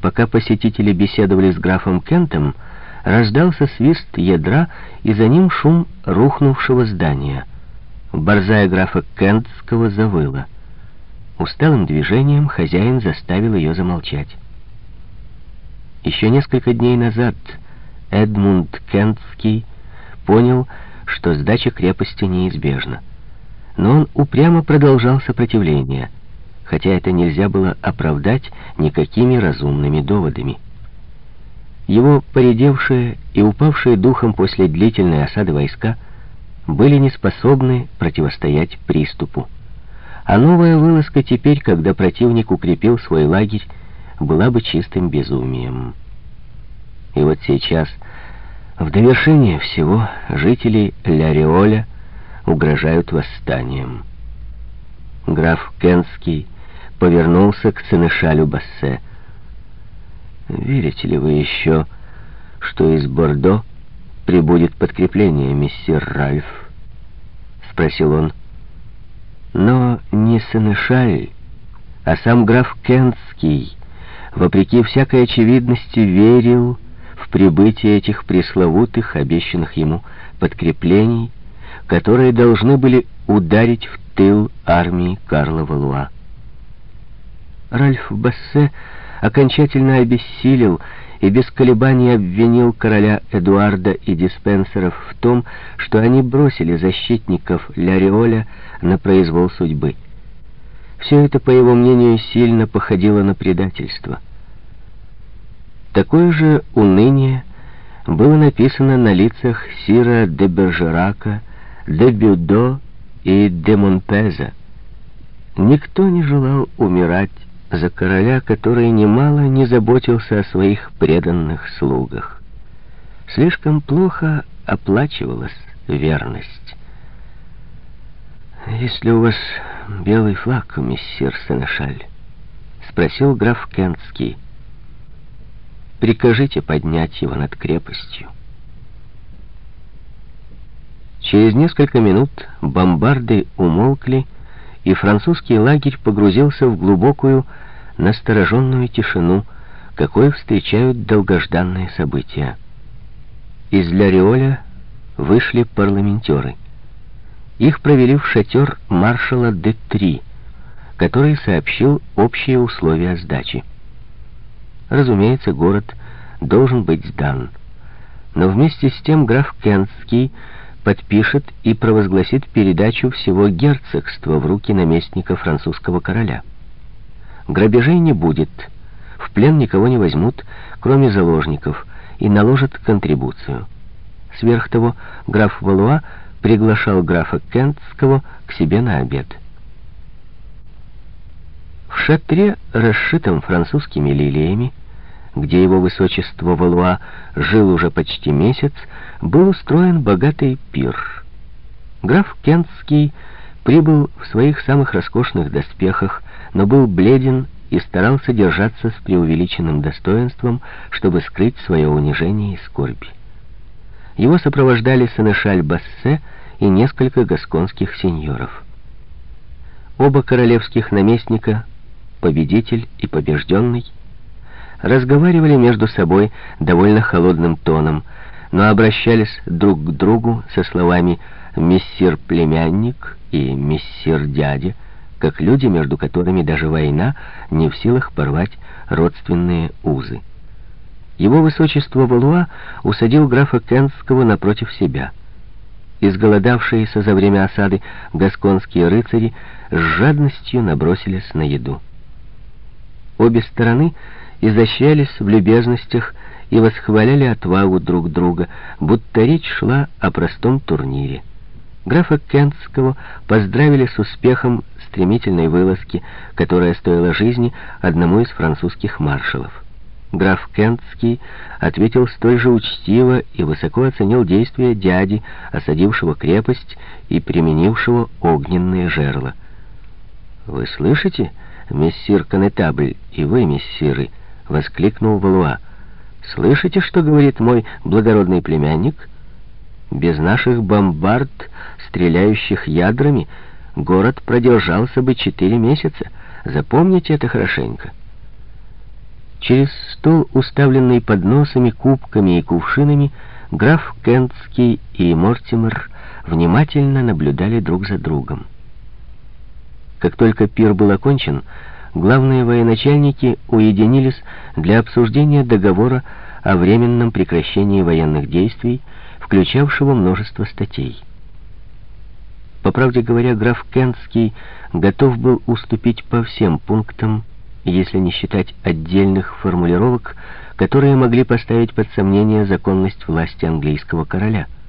Пока посетители беседовали с графом Кентом, раздался свист ядра и за ним шум рухнувшего здания. Борзая графа Кентского завыла. Усталым движением хозяин заставил ее замолчать. Еще несколько дней назад Эдмунд Кентский понял, что сдача крепости неизбежна. Но он упрямо продолжал сопротивление, хотя это нельзя было оправдать никакими разумными доводами. Его поредевшие и упавшие духом после длительной осады войска были неспособны противостоять приступу. А новая вылазка теперь, когда противник укрепил свой лагерь, была бы чистым безумием. И вот сейчас, в довершение всего, жители Ля-Риоля угрожают восстанием. Граф Кенский повернулся к сенешалю Бассе. «Верите ли вы еще, что из Бордо прибудет подкрепление, мистер Ральф?» — спросил он. Но не сенешаль, а сам граф Кентский, вопреки всякой очевидности, верил в прибытие этих пресловутых, обещанных ему подкреплений, которые должны были ударить в тыл армии Карла Валуа. Ральф Бассе окончательно обессилел и без колебаний обвинил короля Эдуарда и диспенсеров в том, что они бросили защитников Ля на произвол судьбы. Все это, по его мнению, сильно походило на предательство. Такое же уныние было написано на лицах Сира де Бержерака, де Бюдо и де Монпеза. Никто не желал умирать за короля, который немало не заботился о своих преданных слугах. Слишком плохо оплачивалась верность. «Есть ли у вас белый флаг, мессир Сенешаль?» — спросил граф Кентский. «Прикажите поднять его над крепостью». Через несколько минут бомбарды умолкли, и французский лагерь погрузился в глубокую, настороженную тишину, какой встречают долгожданные события. Из Ля вышли парламентеры. Их провели в шатер маршала Д-3, который сообщил общие условия сдачи. Разумеется, город должен быть сдан. Но вместе с тем граф Кентский подпишет и провозгласит передачу всего герцогства в руки наместника французского короля. Грабежей не будет, в плен никого не возьмут, кроме заложников, и наложат контрибуцию. Сверх того, граф Валуа приглашал графа Кентского к себе на обед. В шатре, расшитом французскими лилиями, где его высочество Валуа жил уже почти месяц, был устроен богатый пир. Граф Кентский прибыл в своих самых роскошных доспехах, но был бледен и старался держаться с преувеличенным достоинством, чтобы скрыть свое унижение и скорбь. Его сопровождали Сенешаль Бассе и несколько гасконских сеньоров. Оба королевских наместника, победитель и побежденный, разговаривали между собой довольно холодным тоном, но обращались друг к другу со словами «мессир племянник» и «мессир дядя», как люди, между которыми даже война не в силах порвать родственные узы. Его высочество Валуа усадил графа Кенского напротив себя. Изголодавшиеся за время осады гасконские рыцари с жадностью набросились на еду. Обе стороны изощрялись в любезностях и восхваляли отвагу друг друга, будто речь шла о простом турнире. Графа Кентского поздравили с успехом стремительной вылазки, которая стоила жизни одному из французских маршалов. Граф Кентский ответил столь же учтиво и высоко оценил действия дяди, осадившего крепость и применившего огненные жерла. «Вы слышите, мессир Конетабль, и вы, мессиры?» — воскликнул Валуа. «Слышите, что говорит мой благородный племянник? Без наших бомбард, стреляющих ядрами, город продержался бы четыре месяца. Запомните это хорошенько». Через стол, уставленный подносами, кубками и кувшинами, граф Кентский и Мортимер внимательно наблюдали друг за другом. Как только пир был окончен, главные военачальники уединились для обсуждения договора о временном прекращении военных действий, включавшего множество статей. По правде говоря, граф Кентский готов был уступить по всем пунктам, если не считать отдельных формулировок, которые могли поставить под сомнение законность власти английского короля –